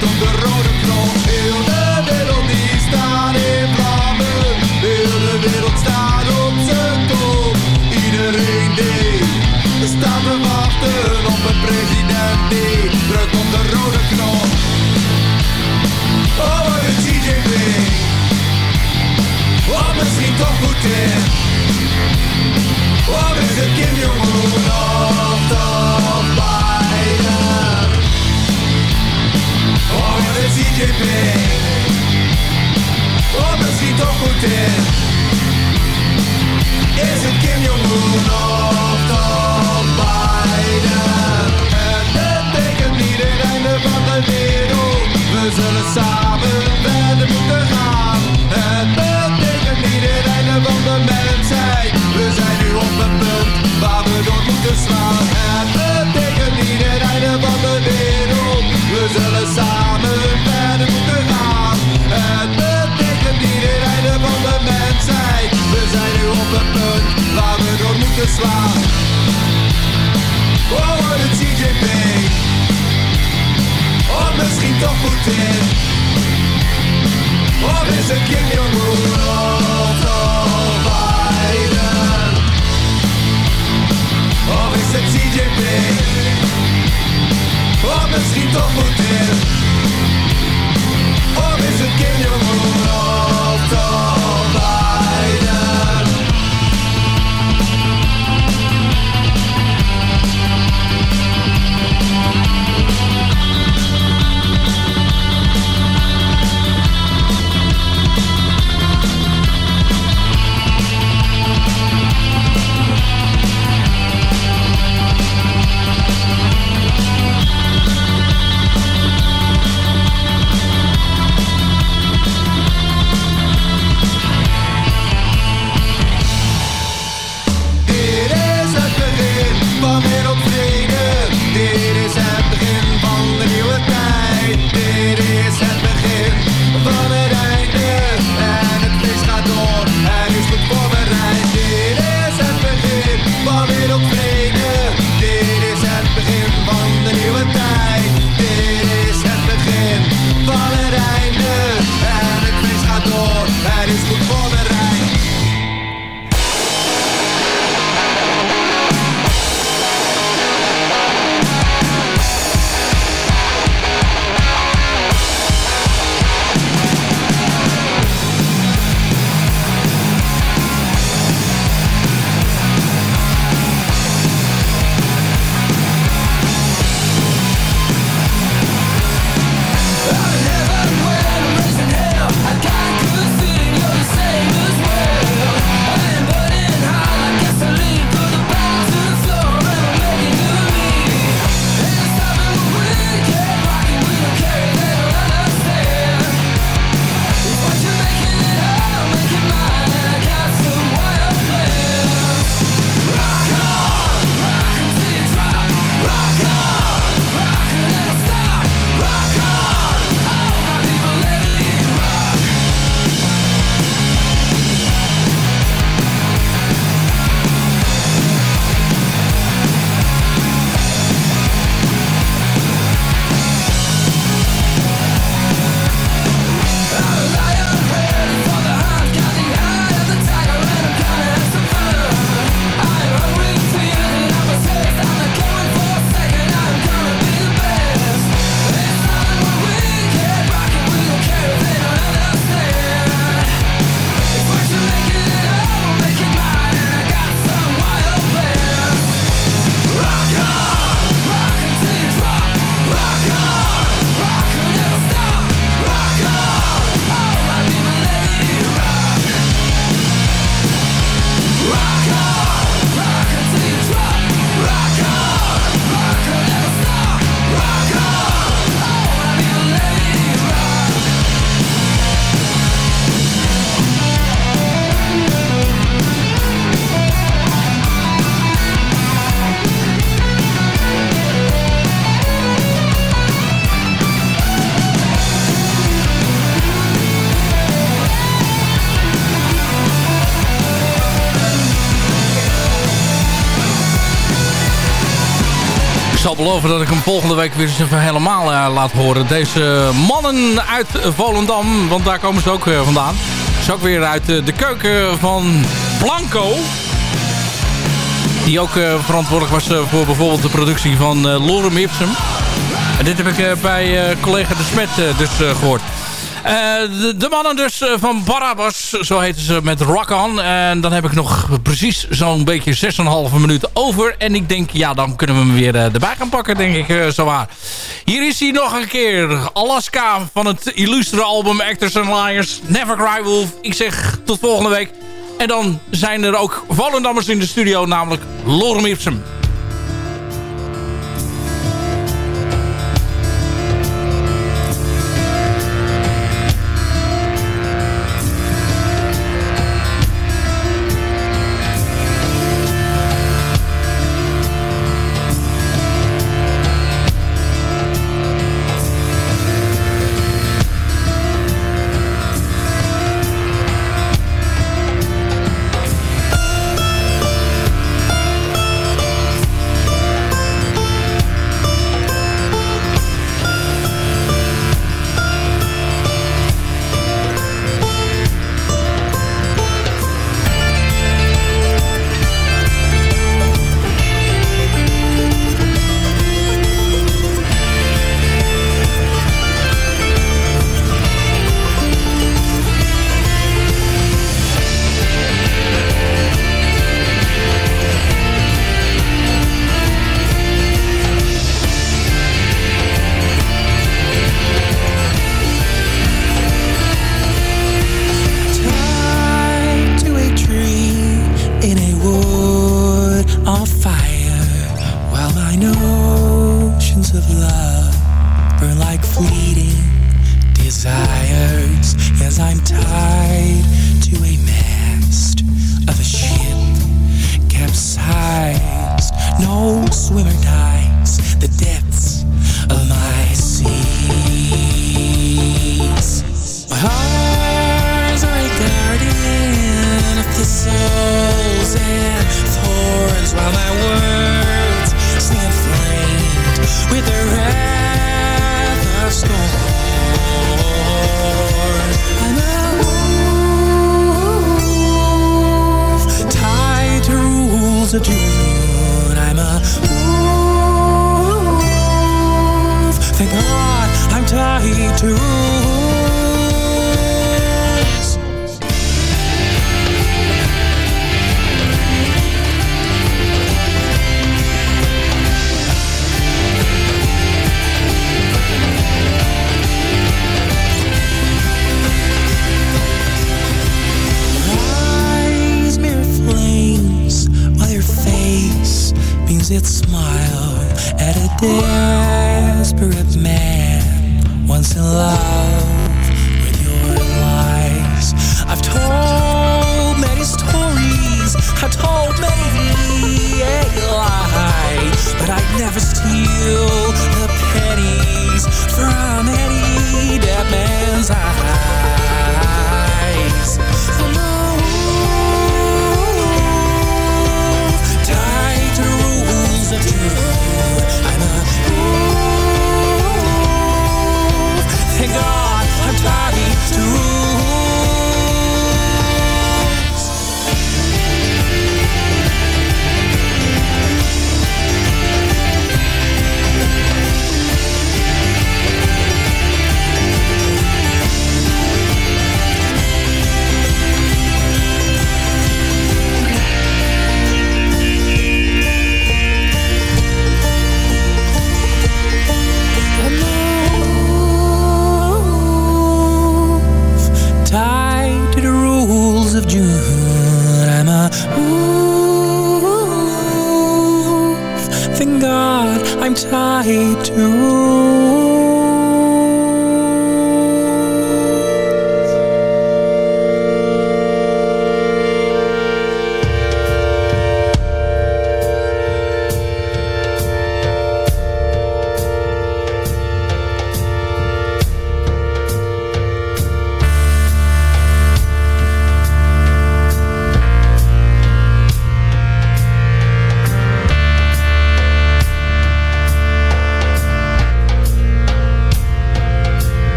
Speaker 13: Drukt op
Speaker 15: beloven dat ik hem volgende week weer eens even helemaal eh, laat horen. Deze mannen uit Volendam, want daar komen ze ook eh, vandaan. Is ook weer uit eh, de keuken van Blanco. Die ook verantwoordelijk was voor bijvoorbeeld de productie van Lorem Ipsum. En dit heb ik bij collega De Smet dus eh, gehoord. Eh, de, de mannen dus eh, van Barabbas, zo heten ze met Rock On. En dan heb ik nog precies zo'n beetje 6,5 minuten over. En ik denk, ja, dan kunnen we hem weer eh, erbij gaan pakken, denk ik, zowaar. Hier is hij nog een keer. Alaska van het illustre album Actors and Liars. Never Cry Wolf. Ik zeg tot volgende week. En dan zijn er ook Volendammers in de studio, namelijk Lorem Ipsum.